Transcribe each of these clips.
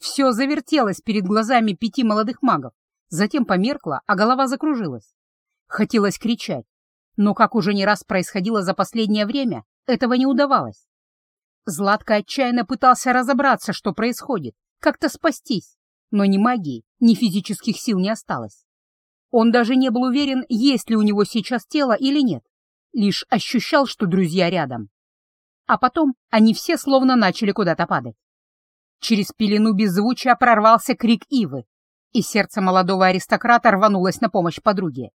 Все завертелось перед глазами пяти молодых магов, затем померкло, а голова закружилась. Хотелось кричать, но, как уже не раз происходило за последнее время, этого не удавалось. Златко отчаянно пытался разобраться, что происходит, как-то спастись, но ни магии, ни физических сил не осталось. Он даже не был уверен, есть ли у него сейчас тело или нет, лишь ощущал, что друзья рядом. А потом они все словно начали куда-то падать. Через пелену беззвучия прорвался крик Ивы, и сердце молодого аристократа рванулось на помощь подруге.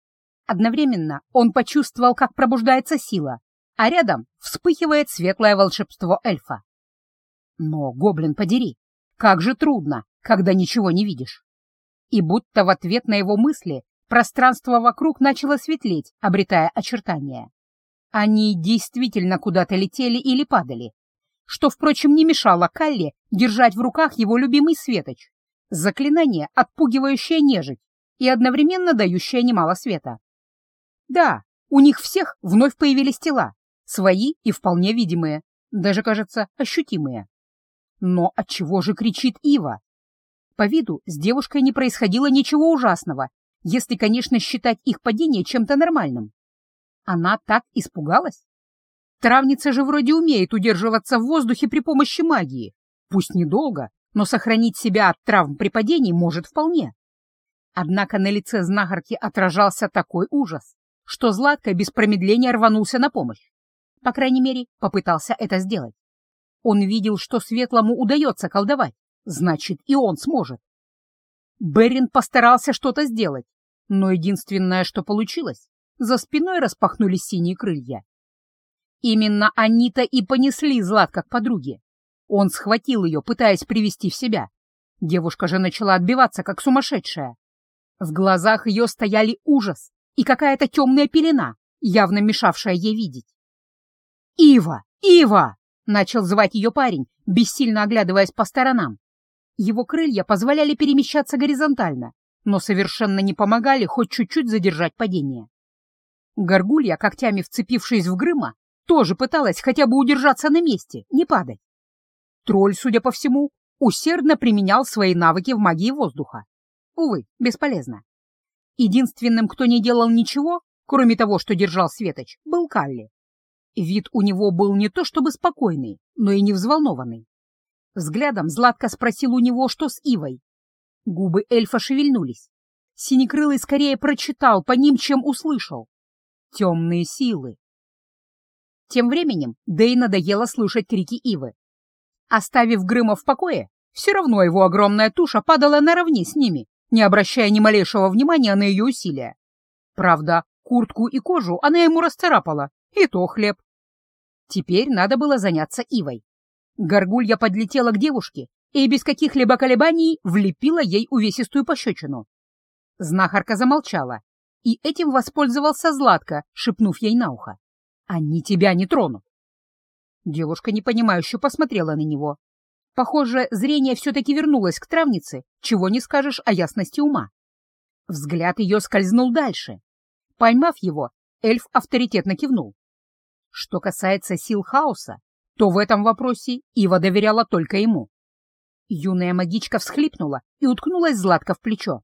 Одновременно он почувствовал, как пробуждается сила, а рядом вспыхивает светлое волшебство эльфа. Но, гоблин, подери, как же трудно, когда ничего не видишь. И будто в ответ на его мысли пространство вокруг начало светлеть, обретая очертания. Они действительно куда-то летели или падали, что, впрочем, не мешало Калле держать в руках его любимый светоч, заклинание, отпугивающее нежить и одновременно дающее немало света. Да, у них всех вновь появились тела, свои и вполне видимые, даже, кажется, ощутимые. Но от чего же кричит Ива? По виду с девушкой не происходило ничего ужасного, если, конечно, считать их падение чем-то нормальным. Она так испугалась? Травница же вроде умеет удерживаться в воздухе при помощи магии. Пусть недолго, но сохранить себя от травм при падении может вполне. Однако на лице знахарки отражался такой ужас, что Златко без промедления рванулся на помощь. По крайней мере, попытался это сделать. Он видел, что Светлому удается колдовать, значит, и он сможет. Берин постарался что-то сделать, но единственное, что получилось, за спиной распахнулись синие крылья. Именно они-то и понесли Златка к подруге. Он схватил ее, пытаясь привести в себя. Девушка же начала отбиваться, как сумасшедшая. В глазах ее стояли ужас и какая-то темная пелена, явно мешавшая ей видеть. «Ива! Ива!» — начал звать ее парень, бессильно оглядываясь по сторонам. Его крылья позволяли перемещаться горизонтально, но совершенно не помогали хоть чуть-чуть задержать падение. Горгулья, когтями вцепившись в Грыма, тоже пыталась хотя бы удержаться на месте, не падать. Тролль, судя по всему, усердно применял свои навыки в магии воздуха. Увы, бесполезно. Единственным, кто не делал ничего, кроме того, что держал Светоч, был Калли. Вид у него был не то чтобы спокойный, но и не взволнованный. Взглядом Златко спросил у него, что с Ивой. Губы эльфа шевельнулись. Синекрылый скорее прочитал по ним, чем услышал. Темные силы. Тем временем Дэй надоело слышать крики Ивы. Оставив Грыма в покое, все равно его огромная туша падала наравне с ними, не обращая ни малейшего внимания на ее усилия. Правда, куртку и кожу она ему расцарапала, и то хлеб. Теперь надо было заняться Ивой. Горгулья подлетела к девушке и без каких-либо колебаний влепила ей увесистую пощечину. Знахарка замолчала, и этим воспользовался Златко, шепнув ей на ухо. «Они тебя не тронут!» Девушка непонимающе посмотрела на него. Похоже, зрение все-таки вернулось к травнице, чего не скажешь о ясности ума. Взгляд ее скользнул дальше. Поймав его, эльф авторитетно кивнул. Что касается сил хаоса, то в этом вопросе Ива доверяла только ему. Юная магичка всхлипнула и уткнулась Златко в плечо.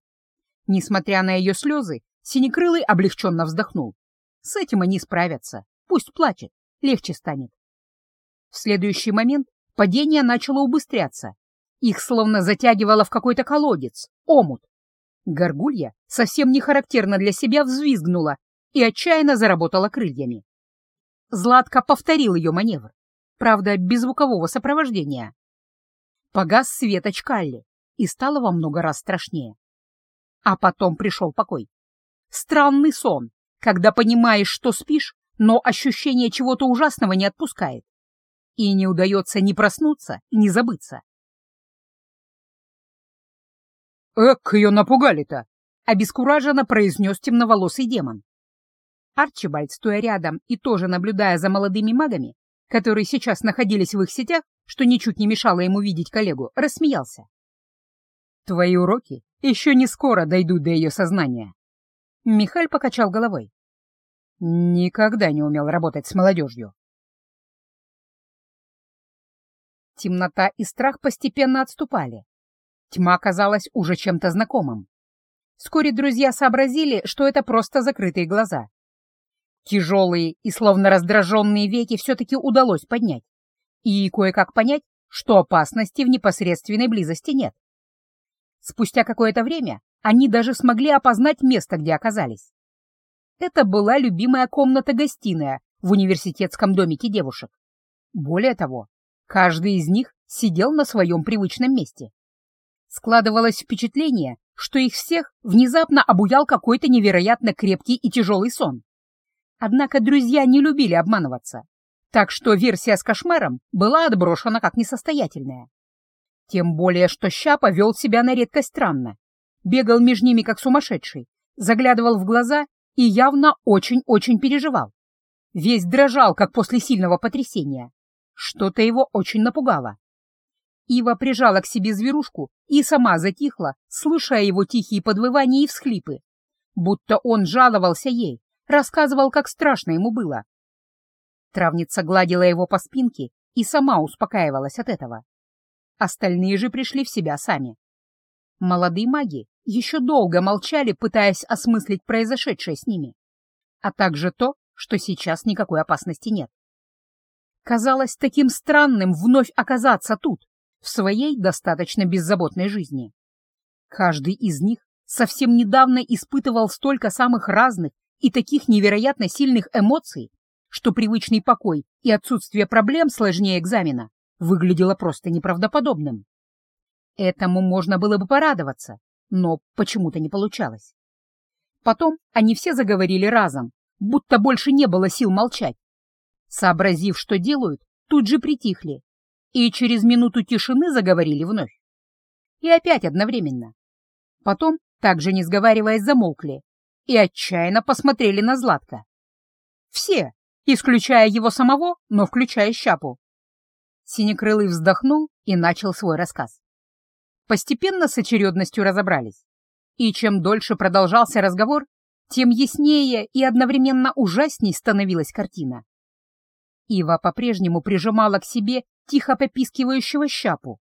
Несмотря на ее слезы, Синекрылый облегченно вздохнул. С этим они справятся. Пусть плачет, легче станет. В следующий момент падение начало убыстряться. Их словно затягивало в какой-то колодец, омут. Горгулья, совсем не характерно для себя, взвизгнула и отчаянно заработала крыльями. Златко повторил ее маневр, правда, без звукового сопровождения. Погас свет очкалли, и стало во много раз страшнее. А потом пришел покой. Странный сон, когда понимаешь, что спишь, но ощущение чего-то ужасного не отпускает. И не удается ни проснуться, ни забыться. «Эк, ее напугали-то!» — обескураженно произнес темноволосый демон. Арчибальд, стоя рядом и тоже наблюдая за молодыми магами, которые сейчас находились в их сетях, что ничуть не мешало ему видеть коллегу, рассмеялся. «Твои уроки еще не скоро дойдут до ее сознания». Михаль покачал головой. «Никогда не умел работать с молодежью». Темнота и страх постепенно отступали. Тьма казалась уже чем-то знакомым. Вскоре друзья сообразили, что это просто закрытые глаза. Тяжелые и словно раздраженные веки все-таки удалось поднять и кое-как понять, что опасности в непосредственной близости нет. Спустя какое-то время они даже смогли опознать место, где оказались. Это была любимая комната-гостиная в университетском домике девушек. Более того, каждый из них сидел на своем привычном месте. Складывалось впечатление, что их всех внезапно обуял какой-то невероятно крепкий и тяжелый сон. Однако друзья не любили обманываться, так что версия с кошмаром была отброшена как несостоятельная. Тем более, что Щапа вел себя на редкость странно, бегал между ними как сумасшедший, заглядывал в глаза и явно очень-очень переживал. Весь дрожал, как после сильного потрясения. Что-то его очень напугало. Ива прижала к себе зверушку и сама затихла, слушая его тихие подвывания и всхлипы, будто он жаловался ей, рассказывал, как страшно ему было. Травница гладила его по спинке и сама успокаивалась от этого. Остальные же пришли в себя сами. Молодые маги еще долго молчали, пытаясь осмыслить произошедшее с ними, а также то, что сейчас никакой опасности нет. Казалось таким странным вновь оказаться тут, в своей достаточно беззаботной жизни. Каждый из них совсем недавно испытывал столько самых разных и таких невероятно сильных эмоций, что привычный покой и отсутствие проблем сложнее экзамена выглядело просто неправдоподобным. Этому можно было бы порадоваться, но почему-то не получалось. Потом они все заговорили разом, будто больше не было сил молчать. Сообразив, что делают, тут же притихли и через минуту тишины заговорили вновь. И опять одновременно. Потом, также не сговариваясь, замолкли и отчаянно посмотрели на Златка. Все, исключая его самого, но включая Щапу. Синекрылый вздохнул и начал свой рассказ. Постепенно с очередностью разобрались. И чем дольше продолжался разговор, тем яснее и одновременно ужасней становилась картина. Ива по-прежнему прижимала к себе тихо попискивающего щапу.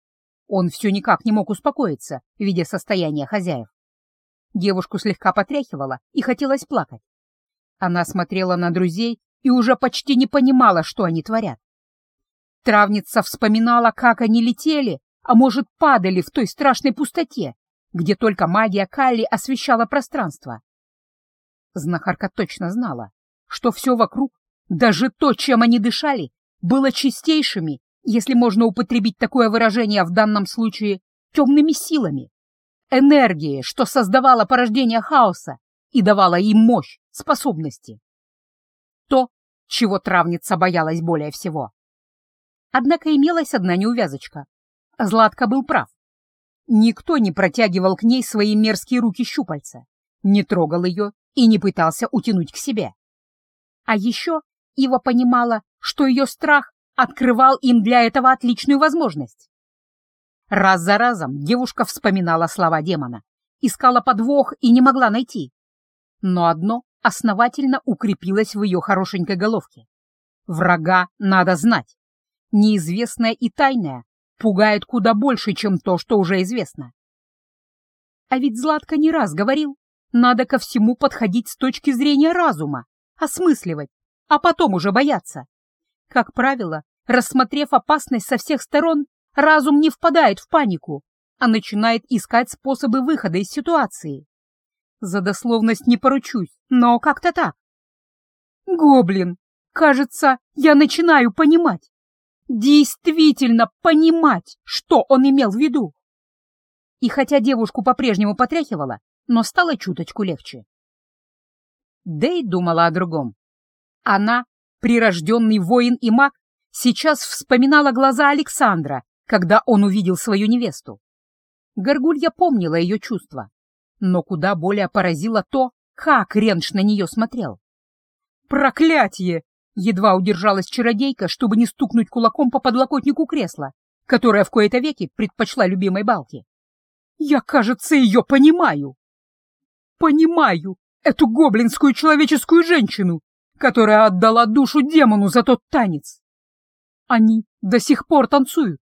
Он все никак не мог успокоиться, видя состояние хозяев. Девушку слегка потряхивала и хотелось плакать. Она смотрела на друзей и уже почти не понимала, что они творят. Травница вспоминала, как они летели, а может, падали в той страшной пустоте, где только магия Калли освещала пространство. Знахарка точно знала, что все вокруг, даже то, чем они дышали, было чистейшими если можно употребить такое выражение в данном случае, темными силами, энергией, что создавала порождение хаоса и давала им мощь, способности. То, чего травница боялась более всего. Однако имелась одна неувязочка. Златка был прав. Никто не протягивал к ней свои мерзкие руки-щупальца, не трогал ее и не пытался утянуть к себе. А еще Ива понимала, что ее страх открывал им для этого отличную возможность. Раз за разом девушка вспоминала слова демона, искала подвох и не могла найти. Но одно основательно укрепилось в ее хорошенькой головке. Врага надо знать. Неизвестное и тайное пугает куда больше, чем то, что уже известно. А ведь Златка не раз говорил, надо ко всему подходить с точки зрения разума, осмысливать, а потом уже бояться. Как правило, рассмотрев опасность со всех сторон, разум не впадает в панику, а начинает искать способы выхода из ситуации. За дословность не поручусь, но как-то так. Гоблин, кажется, я начинаю понимать. Действительно понимать, что он имел в виду. И хотя девушку по-прежнему потряхивала, но стало чуточку легче. Дэй думала о другом. Она прирожденный воин и маг, сейчас вспоминала глаза Александра, когда он увидел свою невесту. Горгулья помнила ее чувства, но куда более поразило то, как Ренш на нее смотрел. «Проклятье!» — едва удержалась чародейка, чтобы не стукнуть кулаком по подлокотнику кресла, которое в кои-то веки предпочла любимой балке. «Я, кажется, ее понимаю!» «Понимаю эту гоблинскую человеческую женщину, которая отдала душу демону за тот танец. Они до сих пор танцуют,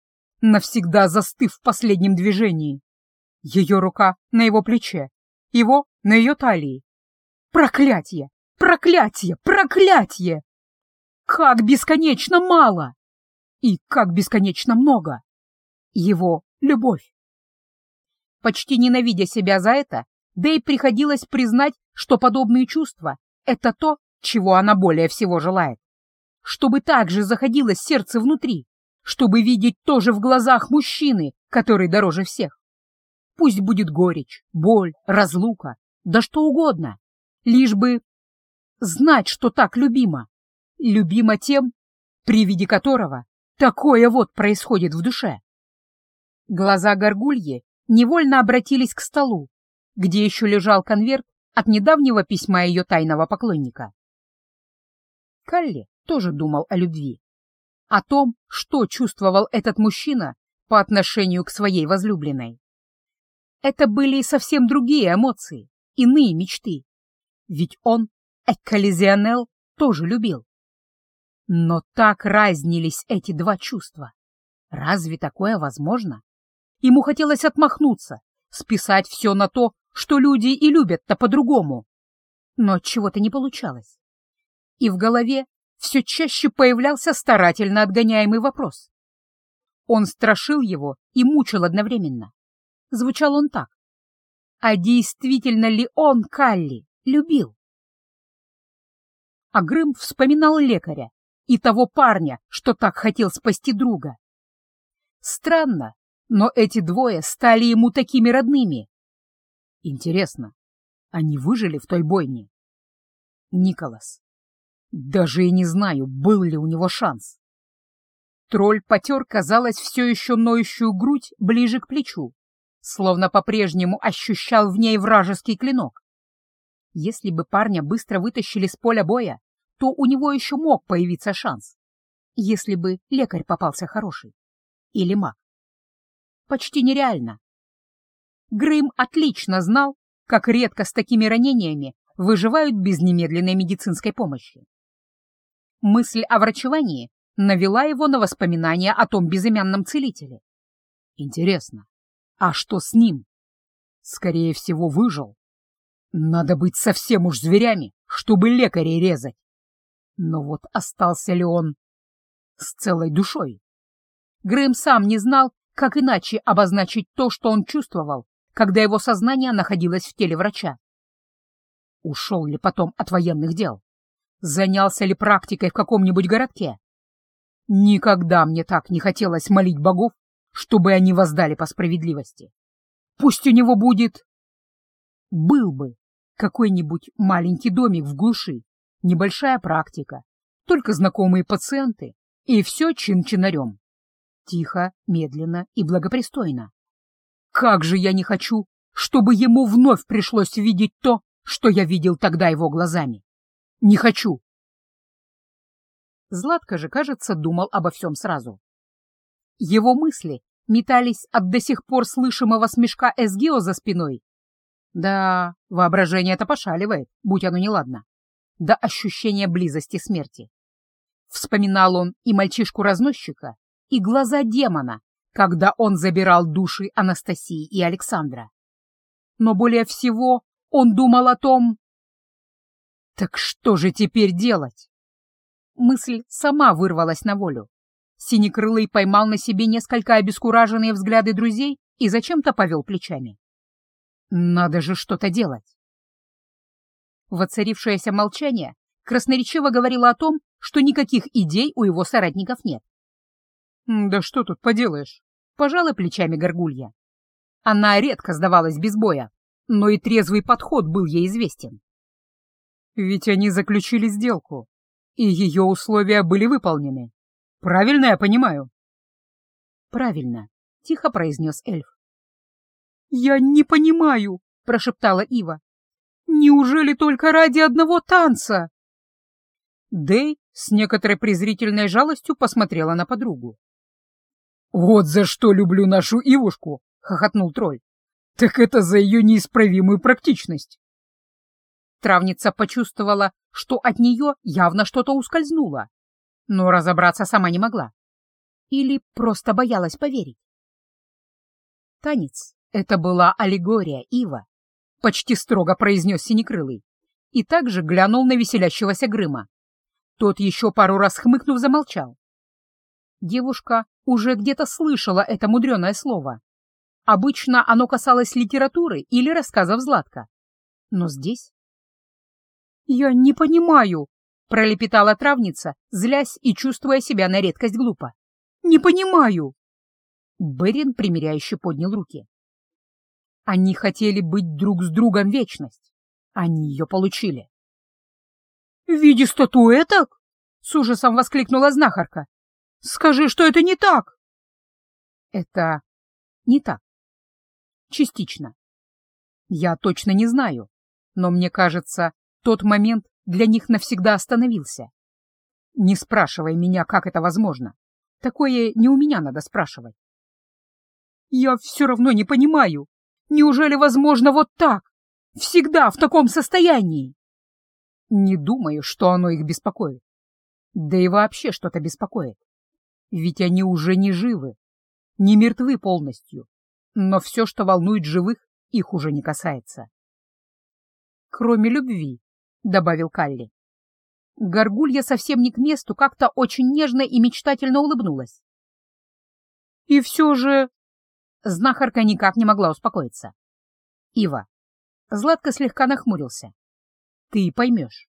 навсегда застыв в последнем движении. Ее рука на его плече, его на ее талии. Проклятье! Проклятье! Проклятье! Как бесконечно мало! И как бесконечно много! Его любовь. Почти ненавидя себя за это, Дэй приходилось признать, что подобные чувства — это то, чего она более всего желает. Чтобы так же заходилось сердце внутри, чтобы видеть тоже в глазах мужчины, который дороже всех. Пусть будет горечь, боль, разлука, да что угодно, лишь бы знать, что так любимо. Любимо тем, при виде которого такое вот происходит в душе. Глаза горгульи невольно обратились к столу, где еще лежал конверт от недавнего письма ее тайного поклонника. Калли тоже думал о любви, о том, что чувствовал этот мужчина по отношению к своей возлюбленной. Это были совсем другие эмоции, иные мечты. Ведь он, Эккализионел, тоже любил. Но так разнились эти два чувства. Разве такое возможно? Ему хотелось отмахнуться, списать все на то, что люди и любят-то по-другому. Но чего-то не получалось. И в голове все чаще появлялся старательно отгоняемый вопрос. Он страшил его и мучил одновременно. Звучал он так. А действительно ли он Калли любил? А Грым вспоминал лекаря и того парня, что так хотел спасти друга. Странно, но эти двое стали ему такими родными. Интересно, они выжили в той бойне? Николас. Даже и не знаю, был ли у него шанс. Тролль потер, казалось, все еще ноющую грудь ближе к плечу, словно по-прежнему ощущал в ней вражеский клинок. Если бы парня быстро вытащили с поля боя, то у него еще мог появиться шанс, если бы лекарь попался хороший. Или маг. Почти нереально. Грым отлично знал, как редко с такими ранениями выживают без немедленной медицинской помощи. Мысль о врачевании навела его на воспоминания о том безымянном целителе. Интересно, а что с ним? Скорее всего, выжил. Надо быть совсем уж зверями, чтобы лекарей резать. Но вот остался ли он с целой душой? Грэм сам не знал, как иначе обозначить то, что он чувствовал, когда его сознание находилось в теле врача. Ушел ли потом от военных дел? Занялся ли практикой в каком-нибудь городке? Никогда мне так не хотелось молить богов, чтобы они воздали по справедливости. Пусть у него будет... Был бы какой-нибудь маленький домик в глуши, небольшая практика, только знакомые пациенты, и все чин-чинарем. Тихо, медленно и благопристойно. Как же я не хочу, чтобы ему вновь пришлось видеть то, что я видел тогда его глазами. Не хочу. Златко же, кажется, думал обо всем сразу. Его мысли метались от до сих пор слышимого смешка Эсгио за спиной. Да, воображение это пошаливает, будь оно неладно. До ощущения близости смерти. Вспоминал он и мальчишку-разносчика, и глаза демона, когда он забирал души Анастасии и Александра. Но более всего он думал о том, так что же теперь делать? Мысль сама вырвалась на волю. Синекрылый поймал на себе несколько обескураженные взгляды друзей и зачем-то повел плечами. Надо же что-то делать. Воцарившееся молчание красноречиво говорило о том, что никаких идей у его соратников нет. «Да что тут поделаешь?» — пожала плечами горгулья. Она редко сдавалась без боя, но и трезвый подход был ей известен. Ведь они заключили сделку, и ее условия были выполнены. Правильно я понимаю? Правильно, тихо произнес эльф. Я не понимаю, прошептала Ива. Неужели только ради одного танца? Дэй с некоторой презрительной жалостью посмотрела на подругу. «Вот за что люблю нашу Ивушку!» — хохотнул тролль. «Так это за ее неисправимую практичность!» Травница почувствовала, что от нее явно что-то ускользнуло, но разобраться сама не могла. Или просто боялась поверить. Танец Это была аллегория, Ива, — почти строго произнес Синекрылый и также глянул на веселящегося Грыма. Тот еще пару раз хмыкнув замолчал. Девушка уже где-то слышала это мудреное слово. Обычно оно касалось литературы или рассказов Златка. Но здесь... «Я не понимаю», — пролепетала травница, злясь и чувствуя себя на редкость глупо. «Не понимаю». Берин примиряюще поднял руки. Они хотели быть друг с другом вечность. Они ее получили. — В виде статуэток? — с ужасом воскликнула знахарка. — Скажи, что это не так. — Это не так. Частично. Я точно не знаю, но мне кажется, тот момент для них навсегда остановился. Не спрашивай меня, как это возможно. Такое не у меня надо спрашивать. Я все равно не понимаю. Неужели возможно вот так? Всегда в таком состоянии? Не думаю, что оно их беспокоит. Да и вообще что-то беспокоит. Ведь они уже не живы, не мертвы полностью. Но все, что волнует живых, их уже не касается. Кроме любви, — добавил Калли. Горгулья совсем не к месту, как-то очень нежно и мечтательно улыбнулась. И все же... Знахарка никак не могла успокоиться. Ива. Златко слегка нахмурился. Ты поймешь.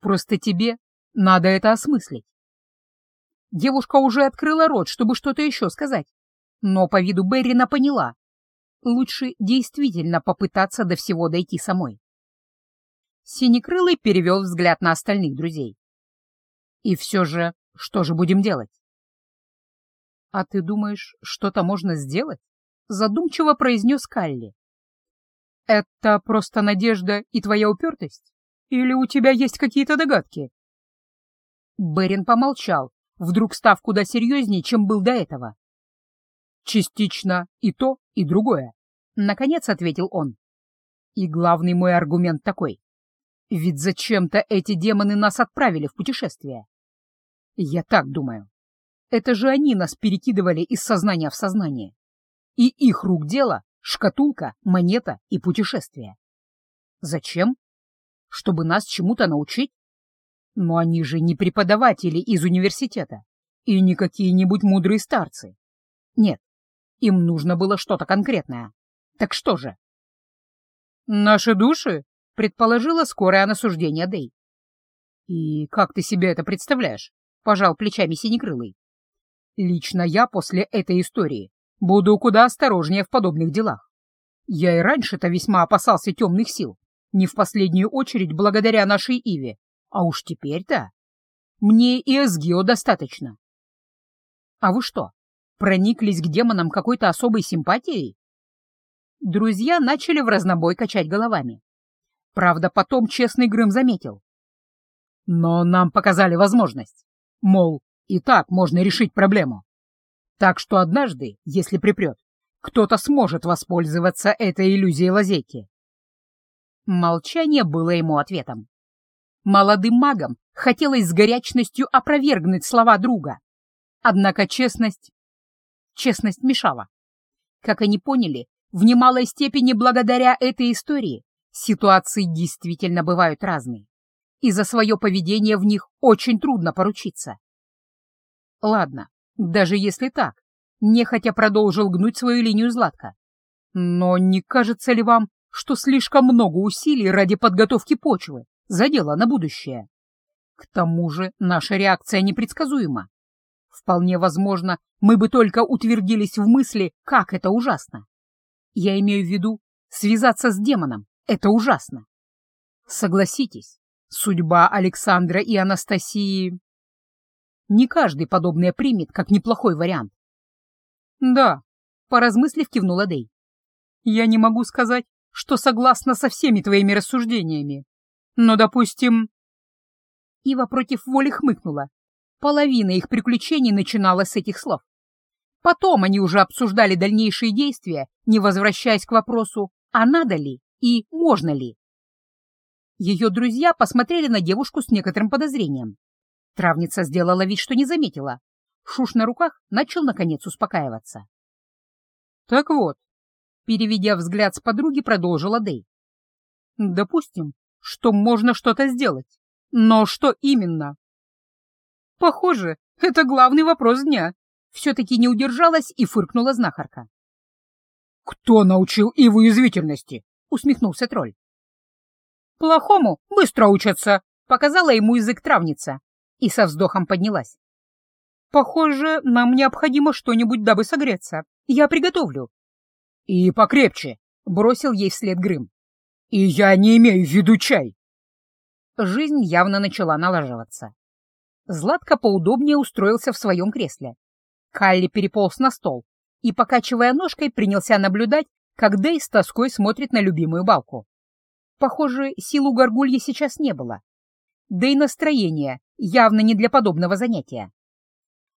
Просто тебе надо это осмыслить. Девушка уже открыла рот, чтобы что-то еще сказать, но по виду Беррина поняла. Лучше действительно попытаться до всего дойти самой. Синекрылый перевел взгляд на остальных друзей. И все же, что же будем делать? А ты думаешь, что-то можно сделать? Задумчиво произнес Калли. Это просто надежда и твоя упертость? Или у тебя есть какие-то догадки? Берин помолчал, вдруг став куда серьезнее, чем был до этого. Частично и то, и другое. Наконец ответил он. И главный мой аргумент такой. Ведь зачем-то эти демоны нас отправили в путешествие. Я так думаю. Это же они нас перекидывали из сознания в сознание. И их рук дело — шкатулка, монета и путешествие. Зачем? Чтобы нас чему-то научить? Но они же не преподаватели из университета и не какие-нибудь мудрые старцы. Нет, им нужно было что-то конкретное. Так что же? «Наши души?» — предположила скорое насуждение Дэй. «И как ты себе это представляешь?» — пожал плечами Синекрылый. «Лично я после этой истории буду куда осторожнее в подобных делах. Я и раньше-то весьма опасался темных сил, не в последнюю очередь благодаря нашей Иве, а уж теперь-то мне и Эсгио достаточно. А вы что, прониклись к демонам какой-то особой симпатией? Друзья начали в разнобой качать головами. Правда, потом честный Грым заметил. Но нам показали возможность. Мол, и так можно решить проблему. Так что однажды, если припрет, кто-то сможет воспользоваться этой иллюзией лазейки. Молчание было ему ответом. Молодым магам хотелось с горячностью опровергнуть слова друга. Однако честность... Честность мешала. Как они поняли, в немалой степени благодаря этой истории ситуации действительно бывают разные, и за свое поведение в них очень трудно поручиться. Ладно, даже если так, нехотя продолжил гнуть свою линию Златка. Но не кажется ли вам, что слишком много усилий ради подготовки почвы задело на будущее? К тому же наша реакция непредсказуема. Вполне возможно, мы бы только утвердились в мысли, как это ужасно. Я имею в виду связаться с демоном. Это ужасно. Согласитесь, судьба Александра и Анастасии... Не каждый подобное примет, как неплохой вариант. Да, поразмыслив, кивнула Дэй. Я не могу сказать, что согласна со всеми твоими рассуждениями. Но, допустим... Ива против воли хмыкнула. Половина их приключений начиналась с этих слов. Потом они уже обсуждали дальнейшие действия, не возвращаясь к вопросу, а надо ли и можно ли. Ее друзья посмотрели на девушку с некоторым подозрением. Травница сделала вид, что не заметила. Шуш на руках начал, наконец, успокаиваться. «Так вот, Переведя взгляд с подруги, продолжила Дэй. Допустим, что можно что-то сделать. Но что именно? Похоже, это главный вопрос дня. Все-таки не удержалась и фыркнула знахарка. «Кто научил и в уязвительности?» — усмехнулся тролль. «Плохому быстро учатся», — показала ему язык травница и со вздохом поднялась. «Похоже, нам необходимо что-нибудь, дабы согреться. Я приготовлю». «И покрепче», — бросил ей вслед Грым. «И я не имею в виду чай». Жизнь явно начала налаживаться. Златко поудобнее устроился в своем кресле. Калли переполз на стол и, покачивая ножкой, принялся наблюдать, как Дэй с тоской смотрит на любимую балку. Похоже, сил у горгульи сейчас не было. Да и настроение явно не для подобного занятия.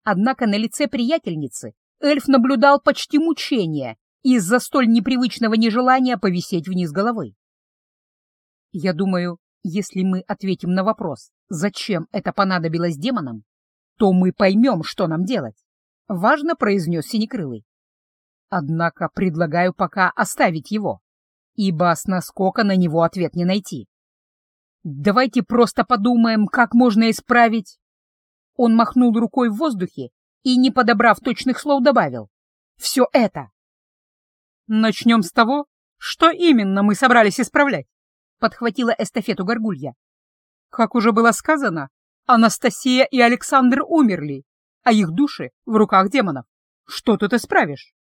Однако на лице приятельницы эльф наблюдал почти мучение из-за столь непривычного нежелания повисеть вниз головой. Я думаю, если мы ответим на вопрос, зачем это понадобилось демонам, то мы поймем, что нам делать, — важно произнес Синекрылый. Однако предлагаю пока оставить его, ибо с наскока на него ответ не найти. Давайте просто подумаем, как можно исправить... Он махнул рукой в воздухе и, не подобрав точных слов, добавил. Все это. Начнем с того, что именно мы собрались исправлять подхватила эстафету Горгулья. Как уже было сказано, Анастасия и Александр умерли, а их души в руках демонов. Что тут исправишь?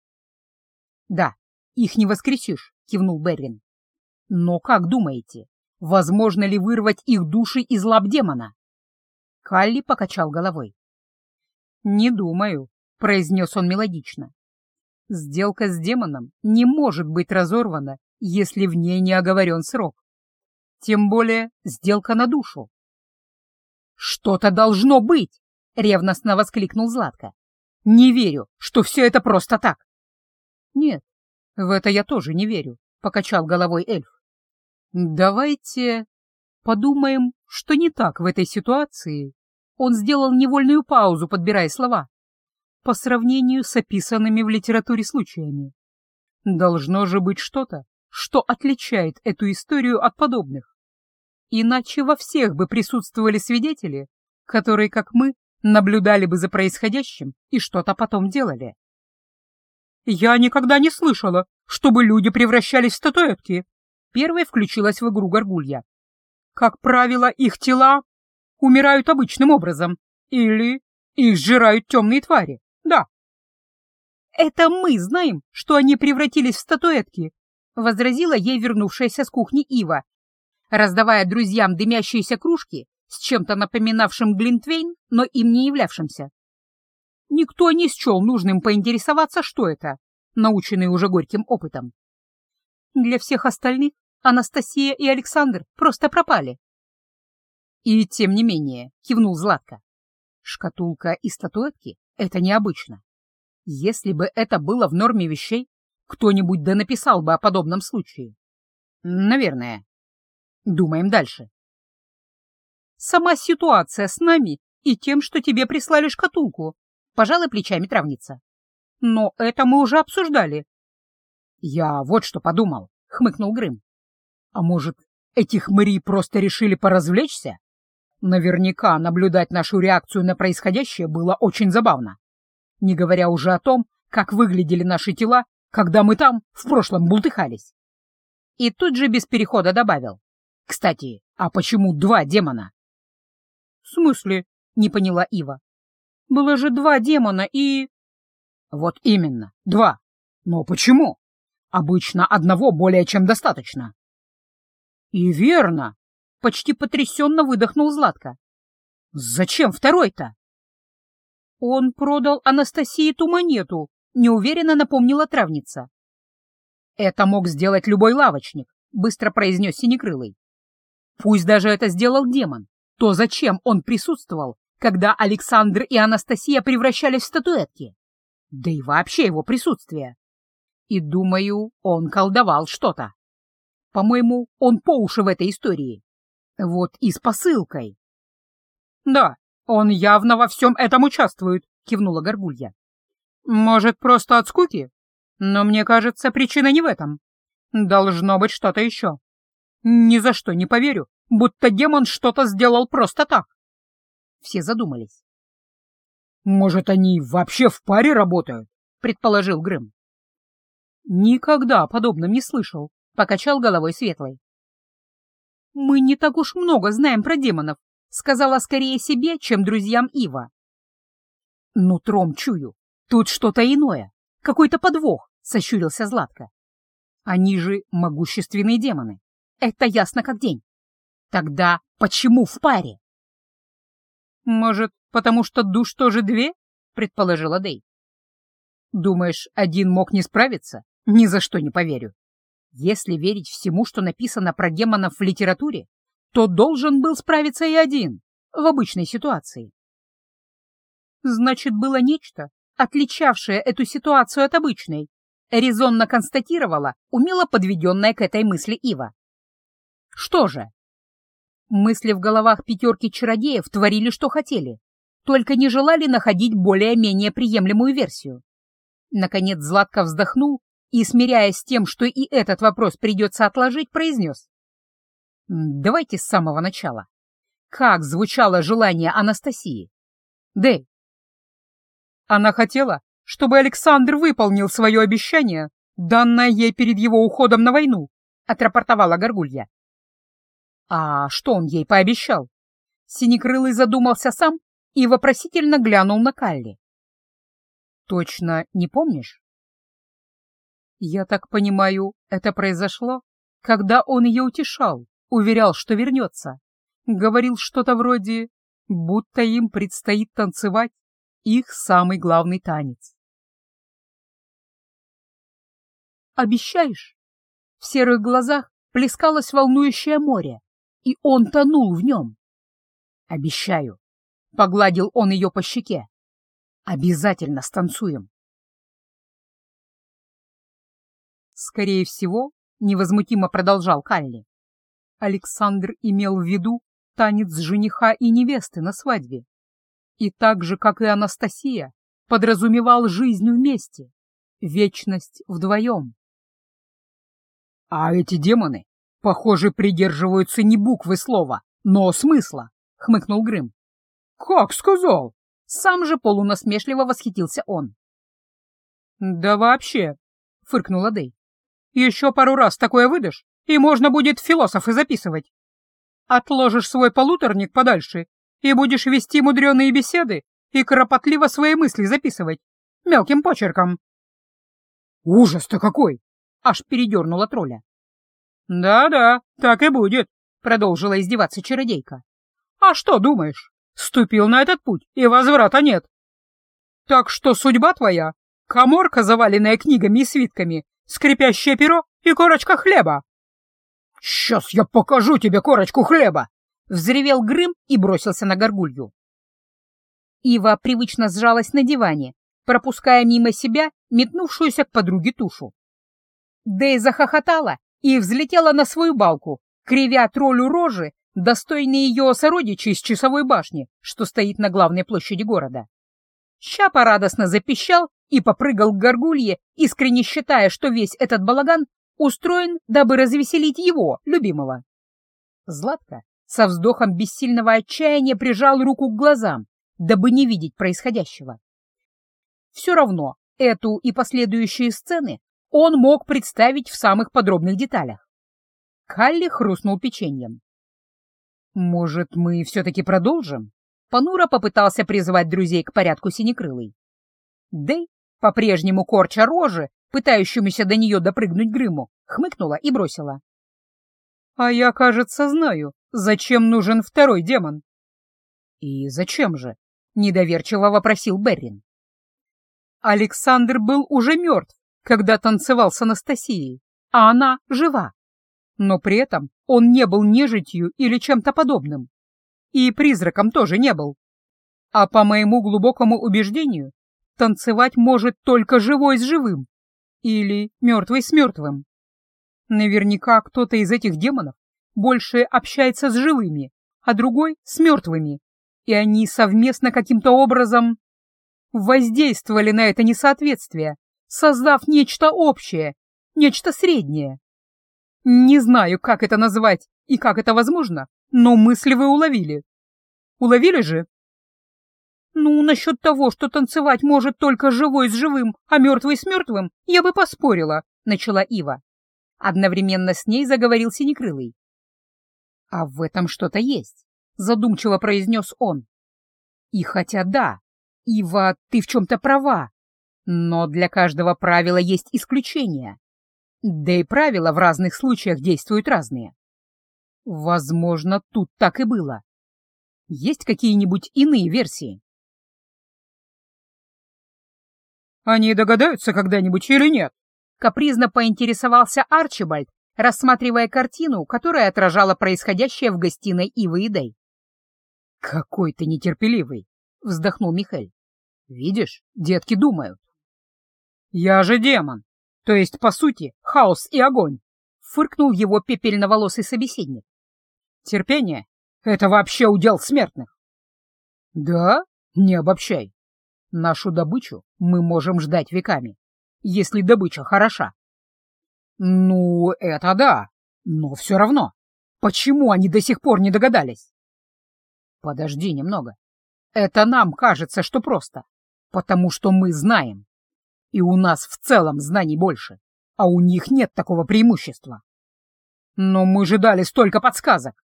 Да, их не воскресишь, кивнул Беррин. Но как думаете, возможно ли вырвать их души из лап демона? Калли покачал головой. «Не думаю», — произнес он мелодично. «Сделка с демоном не может быть разорвана, если в ней не оговорен срок. Тем более сделка на душу. «Что-то должно быть!» — ревностно воскликнул Златко. «Не верю, что все это просто так!» «Нет, в это я тоже не верю», — покачал головой эльф. «Давайте подумаем, что не так в этой ситуации». Он сделал невольную паузу, подбирая слова. По сравнению с описанными в литературе случаями. Должно же быть что-то, что отличает эту историю от подобных. Иначе во всех бы присутствовали свидетели, которые, как мы, наблюдали бы за происходящим и что-то потом делали. «Я никогда не слышала, чтобы люди превращались в статуэтки», первой включилась в игру Горгулья. «Как правило, их тела умирают обычным образом, или их сжирают темные твари, да». «Это мы знаем, что они превратились в статуэтки», — возразила ей вернувшаяся с кухни Ива, раздавая друзьям дымящиеся кружки с чем-то напоминавшим Глинтвейн, но им не являвшимся. Никто не счел нужным поинтересоваться, что это, наученный уже горьким опытом. Для всех остальных Анастасия и Александр просто пропали. И тем не менее, кивнул Златко, шкатулка и статуэтки — это необычно. Если бы это было в норме вещей, кто-нибудь да написал бы о подобном случае. Наверное. Думаем дальше. Сама ситуация с нами и тем, что тебе прислали шкатулку, пожалуй, плечами травница. Но это мы уже обсуждали. Я вот что подумал, хмыкнул Грым. А может, этих хмыри просто решили поразвлечься? Наверняка наблюдать нашу реакцию на происходящее было очень забавно. Не говоря уже о том, как выглядели наши тела, когда мы там в прошлом бултыхались. И тут же без перехода добавил. Кстати, а почему два демона? — В смысле? — не поняла Ива. — Было же два демона и... — Вот именно, два. Но почему? Обычно одного более чем достаточно. — И верно, — почти потрясенно выдохнул Златко. — Зачем второй-то? — Он продал Анастасии ту монету, — неуверенно напомнила травница. — Это мог сделать любой лавочник, — быстро произнес Синекрылый. Пусть даже это сделал демон, то зачем он присутствовал, когда Александр и Анастасия превращались в статуэтки? Да и вообще его присутствие. И, думаю, он колдовал что-то. По-моему, он по уши в этой истории. Вот и с посылкой. «Да, он явно во всем этом участвует», — кивнула Горгулья. «Может, просто от скуки? Но мне кажется, причина не в этом. Должно быть что-то еще. Ни за что не поверю, будто демон что-то сделал просто так. Все задумались. «Может, они вообще в паре работают?» — предположил Грым. «Никогда о подобном не слышал», — покачал головой Светлой. «Мы не так уж много знаем про демонов», — сказала скорее себе, чем друзьям Ива. «Нутром чую. Тут что-то иное. Какой-то подвох», — сощурился Златко. «Они же могущественные демоны. Это ясно как день. Тогда почему в паре?» «Может, потому что душ тоже две?» — предположила Дэй. «Думаешь, один мог не справиться? Ни за что не поверю. Если верить всему, что написано про демонов в литературе, то должен был справиться и один, в обычной ситуации. Значит, было нечто, отличавшее эту ситуацию от обычной, резонно констатировала умело подведенная к этой мысли Ива. Что же? Мысли в головах пятерки чародеев творили, что хотели, только не желали находить более-менее приемлемую версию. Наконец Златко вздохнул и, смиряясь с тем, что и этот вопрос придется отложить, произнес. «Давайте с самого начала. Как звучало желание Анастасии? Дэй?» Она хотела, чтобы Александр выполнил свое обещание, данное ей перед его уходом на войну, — отрапортовала Горгулья. «А что он ей пообещал?» Синекрылый задумался сам и вопросительно глянул на Калли. «Точно не помнишь?» Я так понимаю, это произошло, когда он ее утешал, уверял, что вернется. Говорил что-то вроде, будто им предстоит танцевать их самый главный танец. «Обещаешь?» В серых глазах плескалось волнующее море, и он тонул в нем. «Обещаю», — погладил он ее по щеке. «Обязательно станцуем». Скорее всего, невозмутимо продолжал Калли. Александр имел в виду танец жениха и невесты на свадьбе. И так же, как и Анастасия, подразумевал жизнь вместе, вечность вдвоем. А эти демоны, похоже, придерживаются не буквы слова, но смысла, — хмыкнул Грым. Как сказал? Сам же полунасмешливо восхитился он. Да вообще, — фыркнула Дэй. Еще пару раз такое выдашь, и можно будет философы записывать. Отложишь свой полуторник подальше и будешь вести мудреные беседы и кропотливо свои мысли записывать. Мелким почерком. Ужас-то какой! Аж передернула тролля. Да-да, так и будет, продолжила издеваться чародейка. А что думаешь? Ступил на этот путь, и возврата нет. Так что судьба твоя — коморка, заваленная книгами и свитками, скрипящее перо и корочка хлеба. «Сейчас я покажу тебе корочку хлеба!» — взревел Грым и бросился на горгулью. Ива привычно сжалась на диване, пропуская мимо себя метнувшуюся к подруге тушу. Дэй захохотала и взлетела на свою балку, кривя троллю рожи, достойные ее сородичей из часовой башни, что стоит на главной площади города. Щапа радостно запищал и попрыгал к горгулье, искренне считая, что весь этот балаган устроен, дабы развеселить его, любимого. Златко со вздохом бессильного отчаяния прижал руку к глазам, дабы не видеть происходящего. Все равно эту и последующие сцены он мог представить в самых подробных деталях. Калли хрустнул печеньем. «Может, мы все-таки продолжим?» Панура попытался призвать друзей к порядку синекрылой. Дэй по-прежнему корча рожи, пытающемуся до нее допрыгнуть Грыму, хмыкнула и бросила. «А я, кажется, знаю, зачем нужен второй демон». «И зачем же?» — недоверчиво вопросил Беррин. Александр был уже мертв, когда танцевал с Анастасией, а она жива. Но при этом он не был нежитью или чем-то подобным. И призраком тоже не был. А по моему глубокому убеждению, Танцевать может только живой с живым или мертвый с мертвым. Наверняка кто-то из этих демонов больше общается с живыми, а другой — с мертвыми, и они совместно каким-то образом воздействовали на это несоответствие, создав нечто общее, нечто среднее. Не знаю, как это назвать и как это возможно, но мысли вы уловили. Уловили же? Ну, насчет того, что танцевать может только живой с живым, а мертвый с мертвым, я бы поспорила, — начала Ива. Одновременно с ней заговорил Синекрылый. «А в этом что-то есть», — задумчиво произнес он. «И хотя да, Ива, ты в чем-то права, но для каждого правила есть исключения. Да и правила в разных случаях действуют разные. Возможно, тут так и было. Есть какие-нибудь иные версии?» «Они догадаются когда-нибудь или нет?» Капризно поинтересовался Арчибальд, рассматривая картину, которая отражала происходящее в гостиной Ивы и Дэй. «Какой ты нетерпеливый!» — вздохнул Михель. «Видишь, детки думают». «Я же демон, то есть, по сути, хаос и огонь!» — фыркнул его пепельноволосый собеседник. «Терпение — это вообще удел смертных!» «Да? Не обобщай. Нашу добычу мы можем ждать веками если добыча хороша. Ну, это да, но все равно. Почему они до сих пор не догадались? Подожди немного. Это нам кажется, что просто, потому что мы знаем. И у нас в целом знаний больше, а у них нет такого преимущества. Но мы же дали столько подсказок.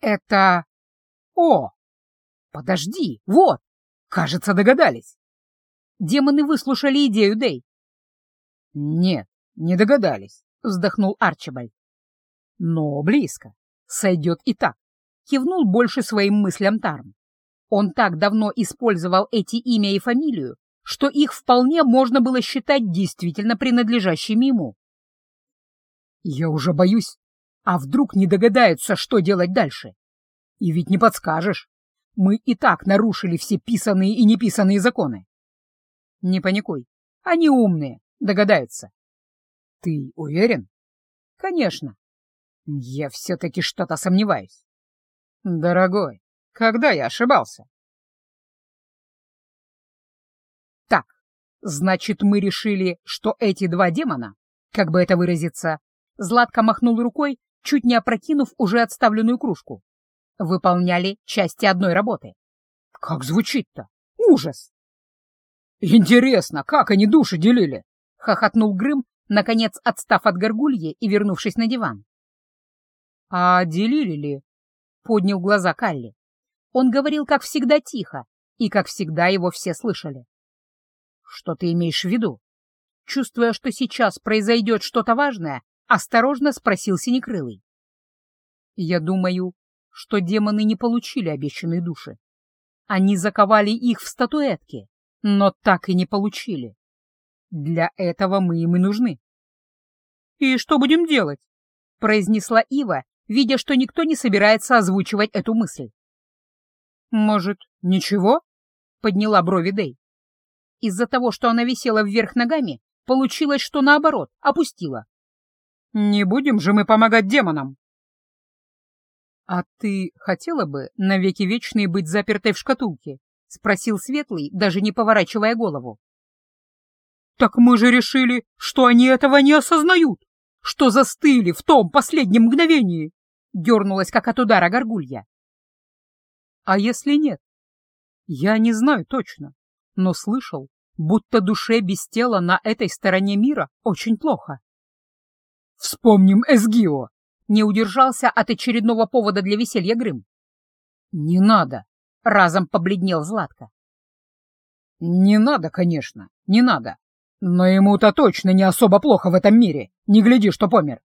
Это... О! Подожди, вот! Кажется, догадались. Демоны выслушали идею Дэй. «Нет, не догадались», — вздохнул Арчибальд. «Но близко. Сойдет и так», — кивнул больше своим мыслям Тарм. Он так давно использовал эти имя и фамилию, что их вполне можно было считать действительно принадлежащими ему. «Я уже боюсь. А вдруг не догадаются, что делать дальше? И ведь не подскажешь. Мы и так нарушили все писанные и неписанные законы. Не паникуй. Они умные, догадаются. Ты уверен? Конечно. Я все-таки что-то сомневаюсь. Дорогой, когда я ошибался? Значит, мы решили, что эти два демона, как бы это выразиться, Златко махнул рукой, чуть не опрокинув уже отставленную кружку, выполняли части одной работы. Как звучит-то? Ужас! «Интересно, как они души делили?» — хохотнул Грым, наконец отстав от горгульи и вернувшись на диван. «А делили ли?» — поднял глаза Калли. Он говорил, как всегда, тихо, и, как всегда, его все слышали. «Что ты имеешь в виду?» Чувствуя, что сейчас произойдет что-то важное, осторожно спросил Синекрылый. «Я думаю, что демоны не получили обещанные души. Они заковали их в статуэтки, но так и не получили. Для этого мы им и нужны. «И что будем делать?» — произнесла Ива, видя, что никто не собирается озвучивать эту мысль. «Может, ничего?» — подняла брови Дэй. Из-за того, что она висела вверх ногами, получилось, что наоборот, опустила. «Не будем же мы помогать демонам!» «А ты хотела бы навеки вечные быть запертой в шкатулке?» — спросил Светлый, даже не поворачивая голову. «Так мы же решили, что они этого не осознают, что застыли в том последнем мгновении!» — дернулась, как от удара горгулья. «А если нет? Я не знаю точно, но слышал, будто душе без тела на этой стороне мира очень плохо». «Вспомним Эсгио!» — не удержался от очередного повода для веселья Грым. «Не надо!» — разом побледнел Златко. «Не надо, конечно, не надо. Но ему-то точно не особо плохо в этом мире. Не гляди, что помер».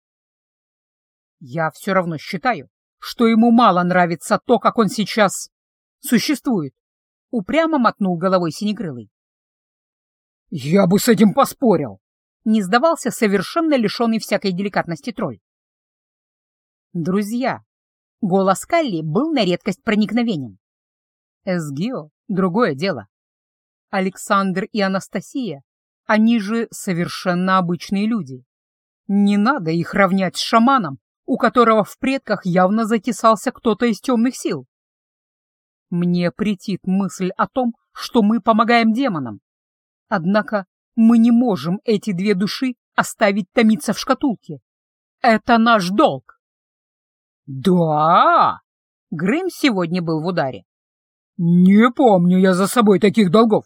«Я все равно считаю, что ему мало нравится то, как он сейчас существует», — упрямо мотнул головой Синекрылый. «Я бы с этим поспорил», — не сдавался совершенно лишенный всякой деликатности тролль. «Друзья», — голос Калли был на редкость проникновенен. Эсгио — другое дело. Александр и Анастасия, они же совершенно обычные люди. Не надо их равнять с шаманом, у которого в предках явно затесался кто-то из темных сил. Мне претит мысль о том, что мы помогаем демонам. Однако Мы не можем эти две души оставить томиться в шкатулке. Это наш долг. Да, Грым сегодня был в ударе. Не помню я за собой таких долгов.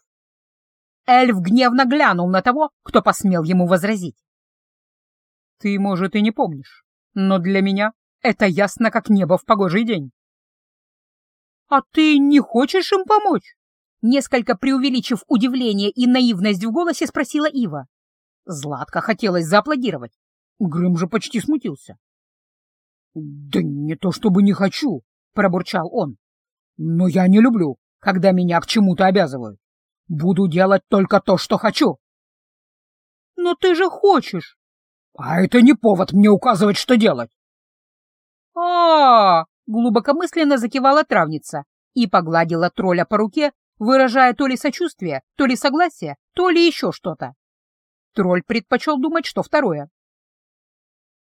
Эльф гневно глянул на того, кто посмел ему возразить. Ты, может, и не помнишь, но для меня это ясно, как небо в погожий день. А ты не хочешь им помочь? Несколько преувеличив удивление и наивность в голосе, спросила Ива. Златко хотелось зааплодировать. Грым же почти смутился. «Да не то чтобы не хочу», — пробурчал он. «Но я не люблю, когда меня к чему-то обязывают. Буду делать только то, что хочу». «Но ты же хочешь!» «А это не повод мне указывать, что делать!» а, -а, -а глубокомысленно закивала травница и погладила тролля по руке, выражая то ли сочувствие, то ли согласие, то ли еще что-то. Тролль предпочел думать, что второе.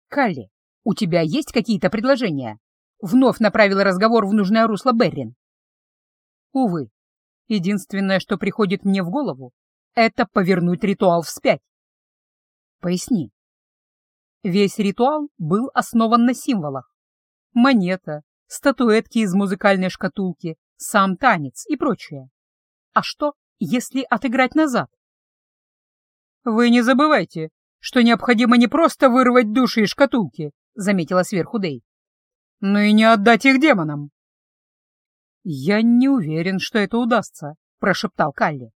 «Калли, у тебя есть какие-то предложения?» Вновь направил разговор в нужное русло Беррин. «Увы, единственное, что приходит мне в голову, это повернуть ритуал вспять». «Поясни». Весь ритуал был основан на символах. Монета, статуэтки из музыкальной шкатулки, сам танец и прочее. А что, если отыграть назад? «Вы не забывайте, что необходимо не просто вырвать души из шкатулки», — заметила сверху Дэй, «но и не отдать их демонам». «Я не уверен, что это удастся», — прошептал Калли.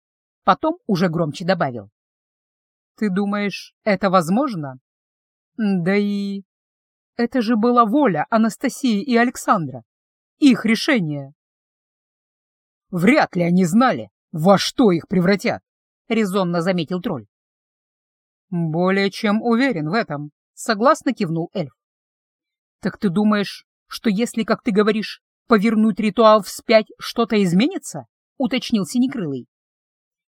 Потом уже громче добавил. «Ты думаешь, это возможно?» «Да и...» «Это же была воля Анастасии и Александра. Их решение». Вряд ли они знали, во что их превратят, — резонно заметил тролль. Более чем уверен в этом, — согласно кивнул эльф. Так ты думаешь, что если, как ты говоришь, повернуть ритуал вспять, что-то изменится? — уточнил Синекрылый.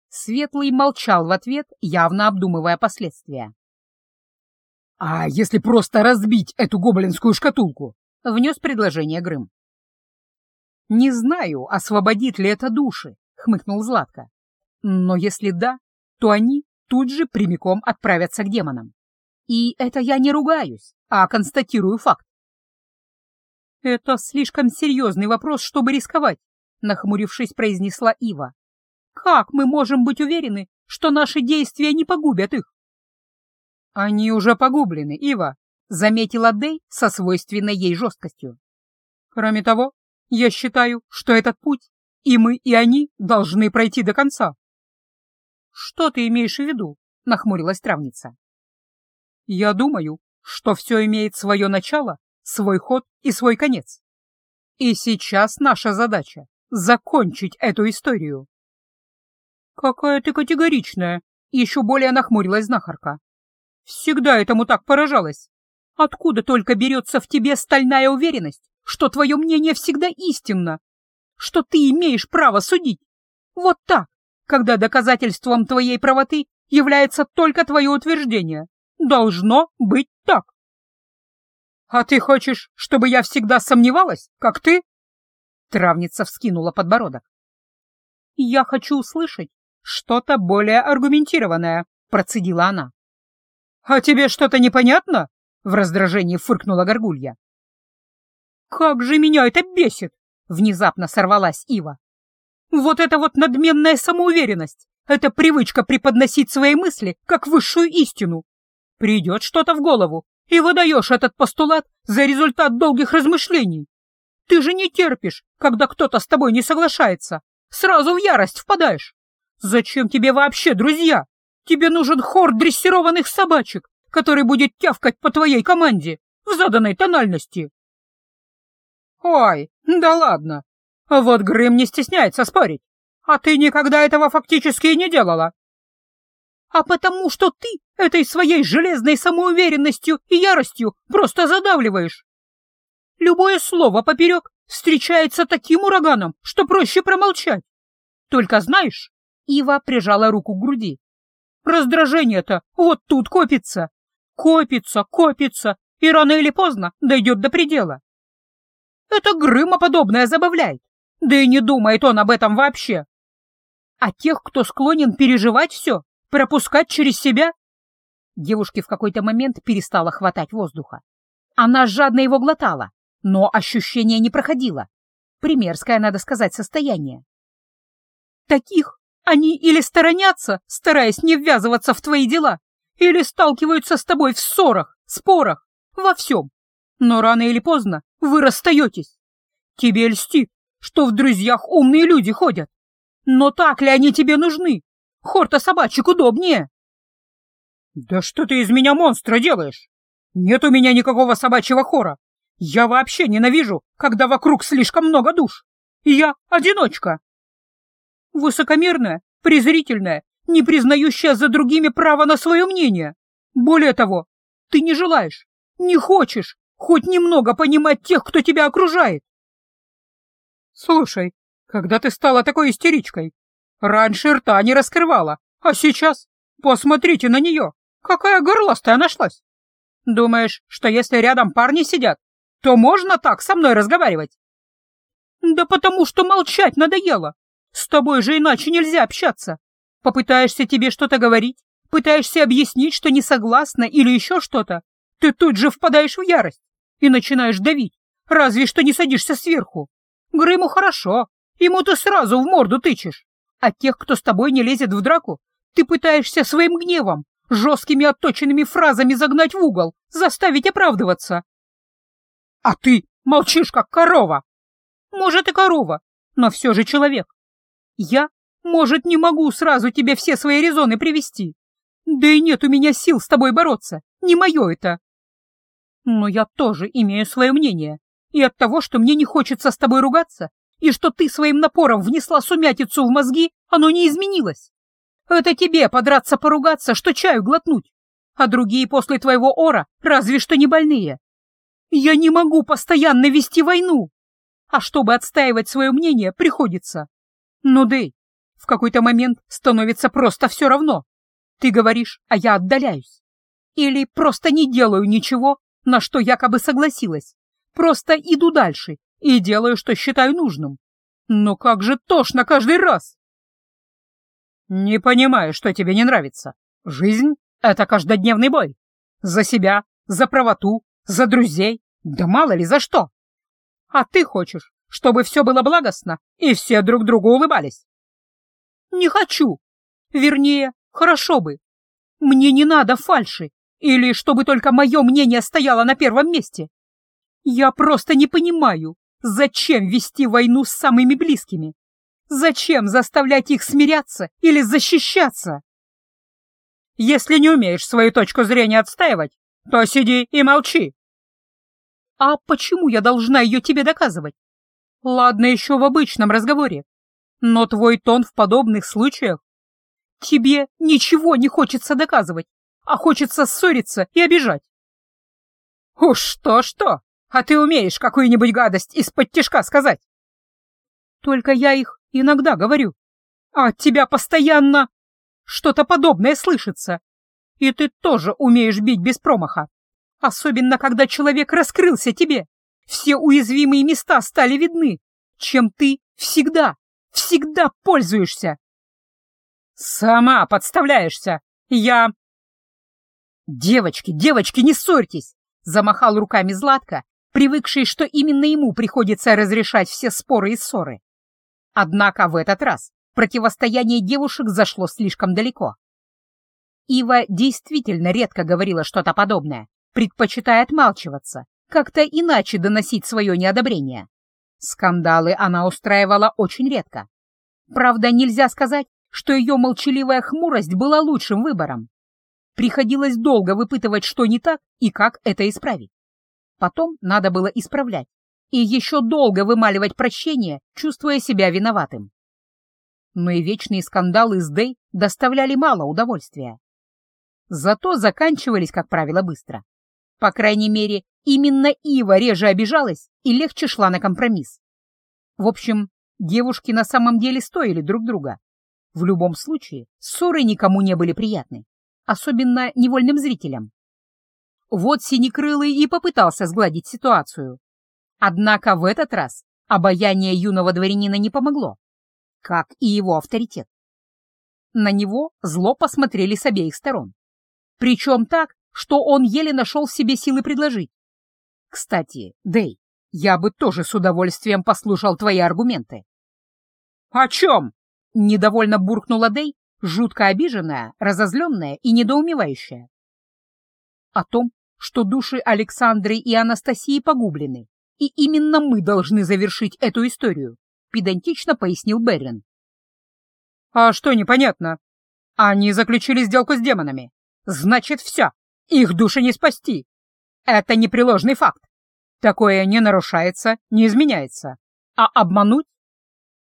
Светлый молчал в ответ, явно обдумывая последствия. «А если просто разбить эту гоблинскую шкатулку?» — внес предложение Грым. «Не знаю, освободит ли это души», — хмыкнул Златко. «Но если да, то они тут же прямиком отправятся к демонам. И это я не ругаюсь, а констатирую факт». «Это слишком серьезный вопрос, чтобы рисковать», — нахмурившись, произнесла Ива. «Как мы можем быть уверены, что наши действия не погубят их?» «Они уже погублены, Ива», — заметила Дэй со свойственной ей жесткостью. «Кроме того, я считаю, что этот путь и мы, и они должны пройти до конца. Что ты имеешь в виду? Нахмурилась травница. Я думаю, что все имеет свое начало, свой ход и свой конец. И сейчас наша задача — закончить эту историю. Какая ты категоричная, еще более нахмурилась знахарка. Всегда этому так поражалась. Откуда только берется в тебе стальная уверенность, что твое мнение всегда истинно, что ты имеешь право судить. Вот так, когда доказательством твоей правоты является только твое утверждение. Должно быть так. А ты хочешь, чтобы я всегда сомневалась, как ты? Травница вскинула подбородок. Я хочу услышать что-то более аргументированное, процедила она. А тебе что-то непонятно? В раздражении фыркнула горгулья. «Как же меня это бесит!» — внезапно сорвалась Ива. «Вот это вот надменная самоуверенность, это привычка преподносить свои мысли как высшую истину. Придет что-то в голову, и выдаешь этот постулат за результат долгих размышлений. Ты же не терпишь, когда кто-то с тобой не соглашается. Сразу в ярость впадаешь. Зачем тебе вообще друзья? Тебе нужен хор дрессированных собачек, который будет тявкать по твоей команде в заданной тональности. «Ой, да ладно. Вот Грым не стесняется спорить. А ты никогда этого фактически и не делала». «А потому что ты этой своей железной самоуверенностью и яростью просто задавливаешь. Любое слово поперек встречается таким ураганом, что проще промолчать. Только знаешь...» Ива прижала руку к груди. «Раздражение-то вот тут копится. Копится, копится, и рано или поздно дойдет до предела. Это Грыма подобное забавляет. Да и не думает он об этом вообще. А тех, кто склонен переживать все, Пропускать через себя? Девушке в какой-то момент перестала хватать воздуха. Она жадно его глотала, но ощущение не проходило. Примерское, надо сказать, состояние. Таких они или сторонятся, стараясь не ввязываться в твои дела, или сталкиваются с тобой в ссорах, спорах, во всем. Но рано или поздно вы расстаетесь. Тебе льстит, что в друзьях умные люди ходят. Но так ли они тебе нужны? Хорта собачек удобнее. Да что ты из меня монстра делаешь? Нет у меня никакого собачьего хора. Я вообще ненавижу, когда вокруг слишком много душ. Я одиночка. Высокомерная, презрительная, не признающая за другими право на свое мнение. Более того, ты не желаешь, не хочешь хоть немного понимать тех, кто тебя окружает. Слушай, когда ты стала такой истеричкой? Раньше рта не раскрывала, а сейчас посмотрите на нее, какая горластая нашлась. Думаешь, что если рядом парни сидят, то можно так со мной разговаривать? Да потому что молчать надоело. С тобой же иначе нельзя общаться. Попытаешься тебе что-то говорить, пытаешься объяснить, что не согласна или еще что-то, ты тут же впадаешь в ярость и начинаешь давить, разве что не садишься сверху. Грыму хорошо, ему ты сразу в морду тычешь, а тех, кто с тобой не лезет в драку, ты пытаешься своим гневом, жесткими отточенными фразами загнать в угол, заставить оправдываться. А ты молчишь, как корова. Может, и корова, но все же человек. Я, может, не могу сразу тебе все свои резоны привести. Да и нет у меня сил с тобой бороться, не мое это. Но я тоже имею свое мнение, и от того, что мне не хочется с тобой ругаться, и что ты своим напором внесла сумятицу в мозги, оно не изменилось. Это тебе подраться поругаться, что чаю глотнуть, а другие после твоего ора разве что не больные. Я не могу постоянно вести войну, а чтобы отстаивать свое мнение, приходится. Ну, Дэй, в какой-то момент становится просто все равно. Ты говоришь, а я отдаляюсь. Или просто не делаю ничего, на что якобы согласилась. Просто иду дальше и делаю, что считаю нужным. Но как же тошно каждый раз! Не понимаю, что тебе не нравится. Жизнь — это каждодневный бой. За себя, за правоту, за друзей, да мало ли за что. А ты хочешь, чтобы все было благостно и все друг другу улыбались? Не хочу. Вернее, хорошо бы. Мне не надо фальши, или чтобы только мое мнение стояло на первом месте. Я просто не понимаю, зачем вести войну с самыми близкими? Зачем заставлять их смиряться или защищаться? Если не умеешь свою точку зрения отстаивать, то сиди и молчи. А почему я должна ее тебе доказывать? Ладно, еще в обычном разговоре. Но твой тон в подобных случаях... Тебе ничего не хочется доказывать, а хочется ссориться и обижать. Уж что-что, а ты умеешь какую-нибудь гадость из-под тишка сказать. Только я их иногда говорю, а от тебя постоянно что-то подобное слышится. И ты тоже умеешь бить без промаха, особенно когда человек раскрылся тебе. Все уязвимые места стали видны, чем ты всегда, всегда пользуешься. Сама подставляешься. Я... Девочки, девочки, не ссорьтесь! Замахал руками Златко, привыкший, что именно ему приходится разрешать все споры и ссоры. Однако в этот раз противостояние девушек зашло слишком далеко. Ива действительно редко говорила что-то подобное, предпочитая отмалчиваться, как-то иначе доносить свое неодобрение. Скандалы она устраивала очень редко. Правда, нельзя сказать, что ее молчаливая хмурость была лучшим выбором. Приходилось долго выпытывать, что не так и как это исправить. Потом надо было исправлять и еще долго вымаливать прощение, чувствуя себя виноватым. Но и вечные скандалы с Дэй доставляли мало удовольствия. Зато заканчивались, как правило, быстро. По крайней мере, именно Ива реже обижалась и легче шла на компромисс. В общем, девушки на самом деле стоили друг друга. В любом случае, ссоры никому не были приятны, особенно невольным зрителям. Вот Синекрылый и попытался сгладить ситуацию. Однако в этот раз обаяние юного дворянина не помогло, как и его авторитет. На него зло посмотрели с обеих сторон. Причем так, что он еле нашел в себе силы предложить. Кстати, Дэй, я бы тоже с удовольствием послушал твои аргументы. «О чем?» — недовольно буркнула Дэй, жутко обиженная, разозленная и недоумевающая. О том, что души Александры и Анастасии погублены, и именно мы должны завершить эту историю, педантично пояснил Беррин. «А что непонятно? Они заключили сделку с демонами. Значит, все, их души не спасти. Это непреложный факт. Такое не нарушается, не изменяется. А обмануть?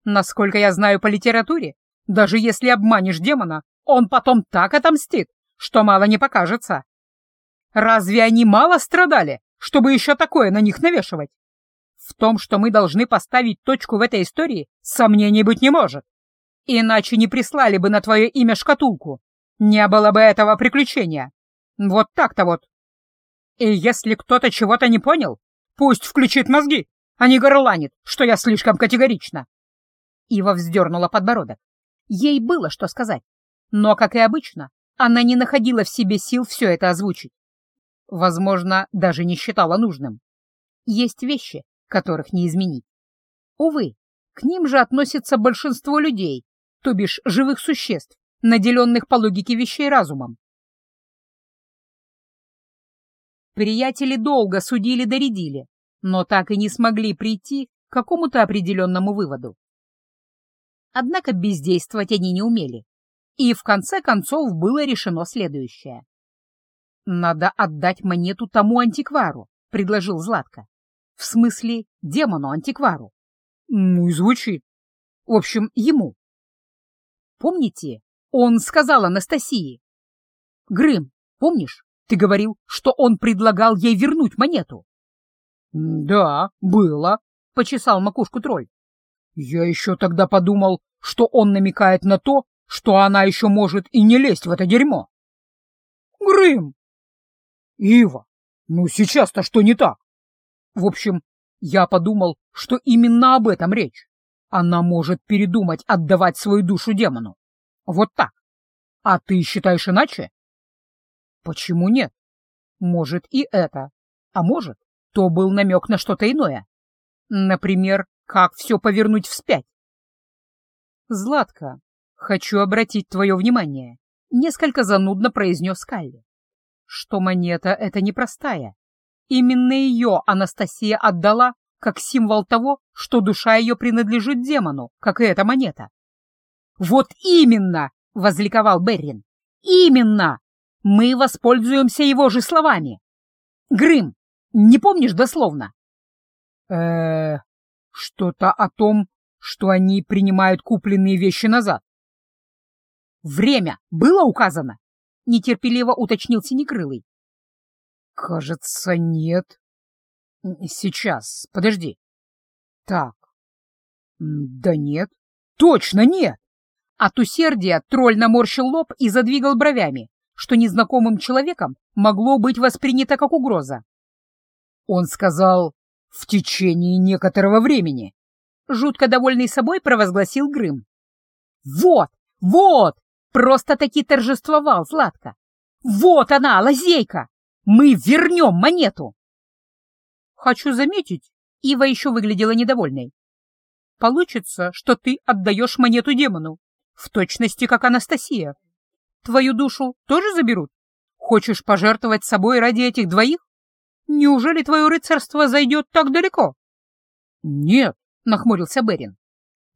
Насколько я знаю по литературе, даже если обманешь демона, он потом так отомстит, что мало не покажется. Разве они мало страдали, чтобы еще такое на них навешивать? В том, что мы должны поставить точку в этой истории, сомнений быть не может. Иначе не прислали бы на твое имя шкатулку. Не было бы этого приключения. Вот так-то вот. И если кто-то чего-то не понял, пусть включит мозги, а не горланит, что я слишком категорична. Ива вздернула подбородок. Ей было что сказать, но, как и обычно, она не находила в себе сил все это озвучить. Возможно, даже не считала нужным. Есть вещи, которых не изменить. Увы, к ним же относится большинство людей, то бишь живых существ, наделенных по логике вещей разумом. Приятели долго судили-доредили, но так и не смогли прийти к какому-то определенному выводу. Однако бездействовать они не умели, и в конце концов было решено следующее. «Надо отдать монету тому антиквару», — предложил Златко. «В смысле, демону-антиквару». «Ну и звучит. В общем, ему». «Помните, он сказал Анастасии?» «Грым, помнишь, ты говорил, что он предлагал ей вернуть монету?» «Да, было», — почесал макушку тролль. «Я еще тогда подумал, что он намекает на то, что она еще может и не лезть в это дерьмо». «Грым!» «Ива, ну сейчас-то что не так?» В общем, я подумал, что именно об этом речь. Она может передумать отдавать свою душу демону. Вот так. А ты считаешь иначе? Почему нет? Может и это. А может, то был намек на что-то иное. Например, как все повернуть вспять. Златка, хочу обратить твое внимание, несколько занудно произнес Калли, что монета эта непростая. Именно ее Анастасия отдала как символ того, что душа ее принадлежит демону, как и эта монета. «Вот именно!» — возликовал Беррин. «Именно! Мы воспользуемся его же словами. Грым, не помнишь дословно? э что-то о том, что они принимают купленные вещи назад. Время было указано? Нетерпеливо уточнил Синекрылый. Кажется, нет. Сейчас, подожди. Так. Да нет. Точно нет. От усердия тролль наморщил лоб и задвигал бровями, что незнакомым человеком могло быть воспринято как угроза. Он сказал «в течение некоторого времени», — жутко довольный собой провозгласил Грым. «Вот, вот!» — просто-таки торжествовал Златко. «Вот она, лазейка! Мы вернем монету!» Хочу заметить, Ива еще выглядела недовольной. Получится, что ты отдаешь монету демону, в точности, как Анастасия. Твою душу тоже заберут? Хочешь пожертвовать собой ради этих двоих? Неужели твое рыцарство зайдет так далеко? Нет, нахмурился Берин.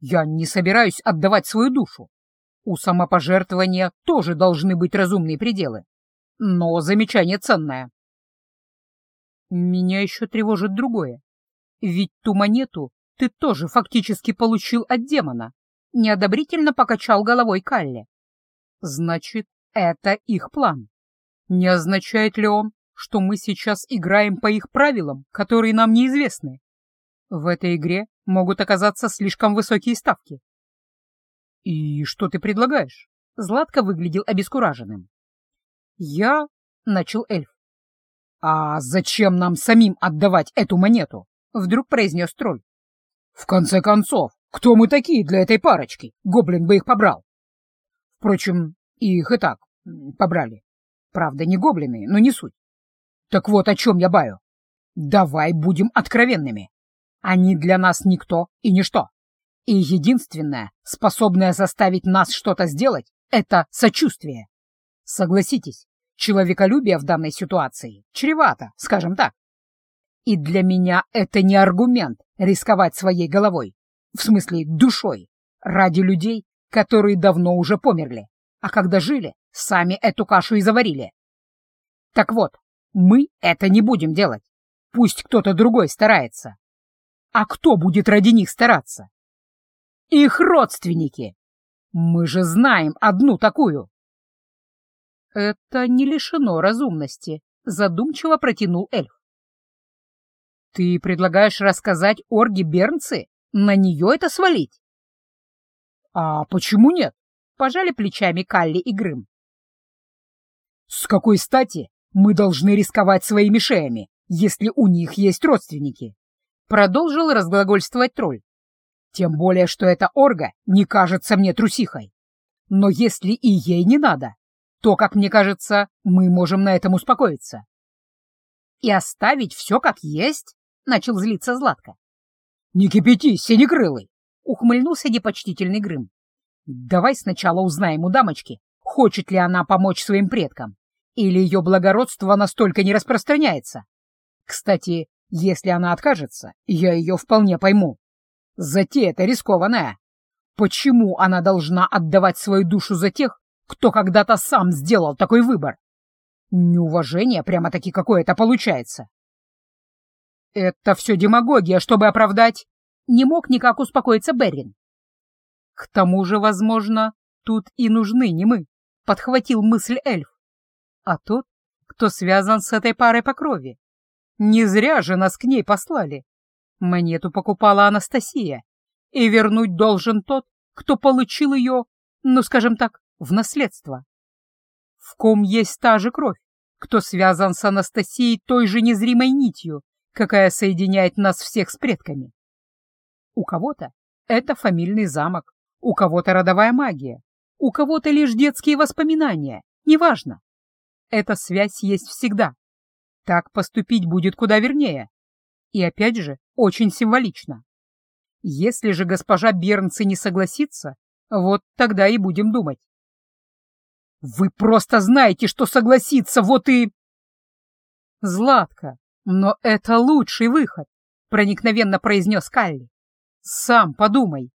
Я не собираюсь отдавать свою душу. У самопожертвования тоже должны быть разумные пределы. Но замечание ценное. Меня еще тревожит другое. Ведь ту монету ты тоже фактически получил от демона. Неодобрительно покачал головой Калли. Значит, это их план. Не означает ли он, что мы сейчас играем по их правилам, которые нам неизвестны? В этой игре могут оказаться слишком высокие ставки. «И что ты предлагаешь?» Златко выглядел обескураженным. «Я...» — начал эльф. «А зачем нам самим отдавать эту монету?» — вдруг произнес тролль. «В конце концов, кто мы такие для этой парочки? Гоблин бы их побрал. Впрочем, их и так побрали. Правда, не гоблины, но не суть. Так вот, о чем я баю. Давай будем откровенными. Они для нас никто и ничто. И единственное, способное заставить нас что-то сделать, это сочувствие. Согласитесь, человеколюбие в данной ситуации чревато, скажем так. И для меня это не аргумент рисковать своей головой, в смысле душой, ради людей, которые давно уже померли, а когда жили, сами эту кашу и заварили. Так вот, мы это не будем делать. Пусть кто-то другой старается. А кто будет ради них стараться? Их родственники. Мы же знаем одну такую. Это не лишено разумности, задумчиво протянул эльф. Ты предлагаешь рассказать Орге Бернцы? На нее это свалить? А почему нет? Пожали плечами Калли и Грым. С какой стати мы должны рисковать своими шеями, если у них есть родственники? Продолжил разглагольствовать тролль. Тем более, что эта орга не кажется мне трусихой. Но если и ей не надо, то, как мне кажется, мы можем на этом успокоиться. И оставить все как есть, — начал злиться Златко. Не кипяти, синекрылый, — ухмыльнулся непочтительный Грым. Давай сначала узнаем у дамочки, хочет ли она помочь своим предкам, или ее благородство настолько не распространяется. Кстати, если она откажется, я ее вполне пойму. Затея-то рискованная. Почему она должна отдавать свою душу за тех, кто когда-то сам сделал такой выбор? Неуважение прямо-таки какое-то получается. Это все демагогия, чтобы оправдать. Не мог никак успокоиться Берин. К тому же, возможно, тут и нужны не мы, подхватил мысль эльф, а тот, кто связан с этой парой по крови. Не зря же нас к ней послали. Монету покупала Анастасия, и вернуть должен тот, кто получил ее, ну, скажем так, в наследство. В ком есть та же кровь, кто связан с Анастасией той же незримой нитью, какая соединяет нас всех с предками. У кого-то это фамильный замок, у кого-то родовая магия, у кого-то лишь детские воспоминания, неважно. Эта связь есть всегда, так поступить будет куда вернее. И опять же, очень символично. Если же госпожа Бернцы не согласится, вот тогда и будем думать. Вы просто знаете, что согласится, вот и... Златка, но это лучший выход, проникновенно произнес Калли. Сам подумай,